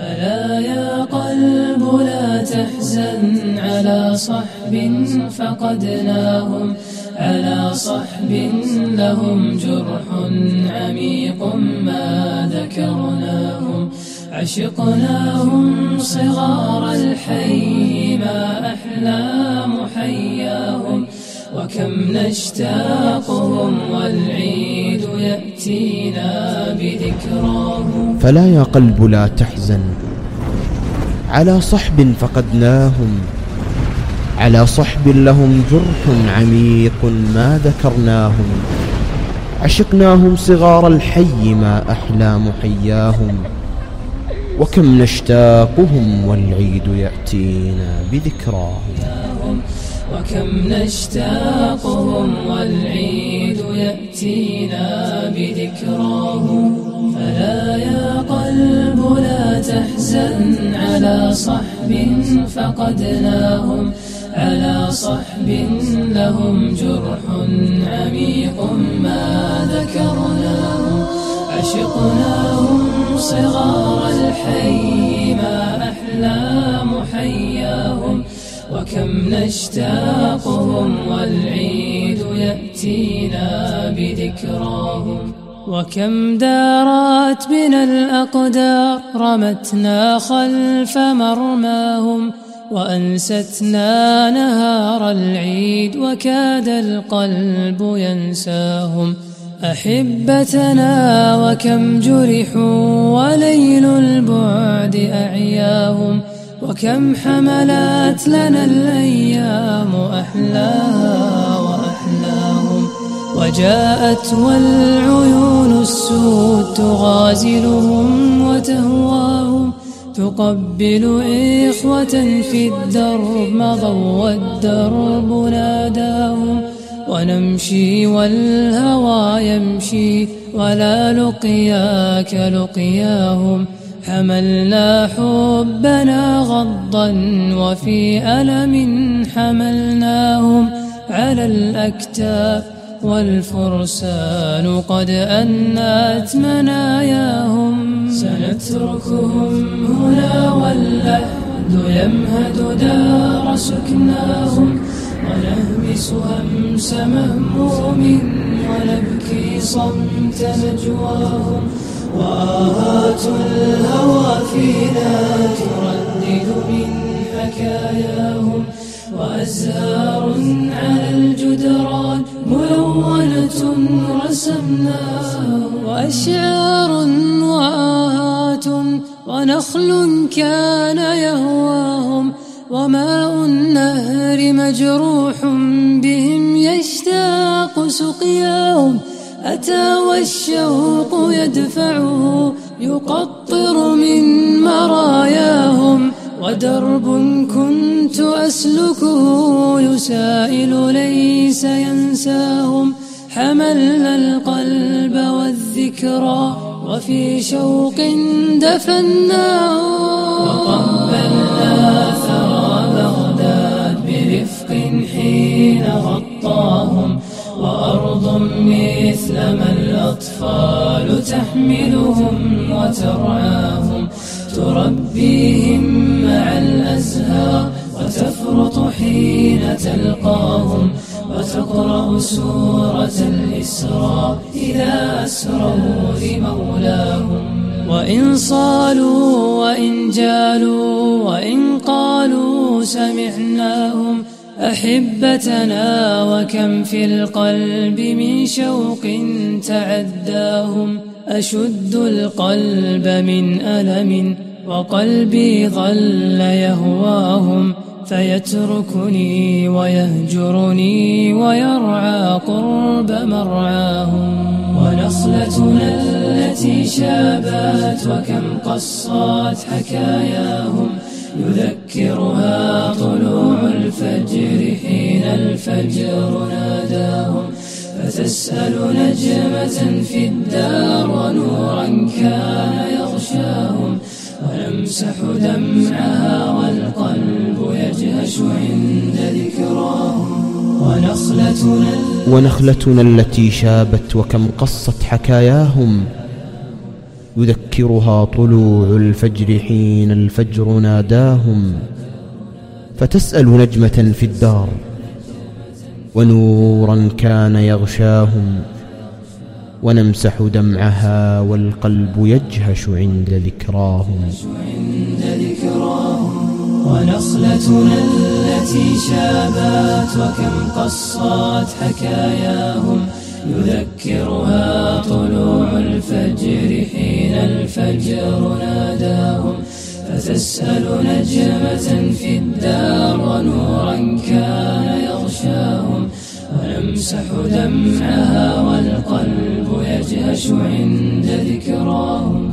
ألا يا قلب لا تحزن على صحب فقدناهم على صحب لهم جرح عميق ما ذكرناهم عشقناهم صغار الحي ما أحلى محياهم وكم نشتاقهم والعيد يأتينا بذكراهم فلا يا قلب لا تحزن. على صحب فقدناهم. على صحب لهم جرح عميق ما ذكرناهم. عشقناهم صغار الحي ما أحلى محياهم. وكم نشتاقهم والعيد يأتينا بذكراهم وكم نشتاقهم والعيد يأتينا بذكراهم فلا يا قلب لا تحزن على صحب فقدناهم. على صحب لهم جرح عميق ما ذكرناهم عشقناهم صغار الحي ما أحلى محياهم. وكم نشتاقهم والعيد يأتينا بذكراهم. وكم دارت بنا الأقدار رمتنا خلف مرماهم وأنستنا نهار العيد وكاد القلب ينساهم أحبتنا وكم جرحوا وليل البعد أعياهم وكم حملت لنا الأيام أحلاها وجاءت والعيون السود تغازلهم وتهواهم تقبل إخوة في الدرب مضوا والدرب ناداهم. ونمشي والهوى يمشي ولا لقياك لقياهم. حملنا حبنا غضا وفي ألم حملناهم على الأكتاف. والفرسان قد أنات مناياهم. سنتركهم هنا واللحد يمهد دار سكناهم. ونهمس همس مهموم ونبكي صمت نجواهم. وآهات الهوى فينا تردد من حكاياهم. وأزهار على رسمناها وأشعار وآهات ونخل كان يهواهم وماء النهر مجروح بهم يشتاق سقياهم أتى والشوق يدفعه يقطر من مراياهم ودرب كنت أسلكه يسائل ليس ينساهم حملنا القلب والذكرى وفي شوق دفناه. وقبلنا ثرى بغداد برفق حين غطاهم وأرض مثلما الأطفال تحملهم وترعاهم. تربيهم مع الأزهار وتفرط حين تلقاهم. وتقرأ سورة الإسراء إذا أسروا لمولاهم. وإن صالوا وإن جالوا وإن قالوا سمعناهم أحبتنا وكم في القلب من شوق تعداهم. أشد القلب من ألم وقلبي ظل يهواهم. فيتركني ويهجرني ويرعى قرب مرعاهم ونخلتنا التي شابت وكم قصت حكاياهم يذكرها طلوع الفجر حين الفجر ناداهم فتسأل نجمة في الدار ونورا كان يغشاهم ونمسح دمعها والقلب عند ذكراهم ونخلتنا ونخلتنا التي شابت وكم قصت حكاياهم. يذكرها طلوع الفجر حين الفجر ناداهم. فتسأل نجمة في الدار ونورا كان يغشاهم. ونمسح دمعها والقلب يجهش عند ذكراهم. عند ذكراهم ونخلتنا التي شابت وكم قصت حكاياهم. يذكرها طلوع الفجر حين الفجر ناداهم. فتسأل نجمة في الدار ونورا كان يغشاهم. ونمسح دمعها والقلب يجهش عند ذكراهم.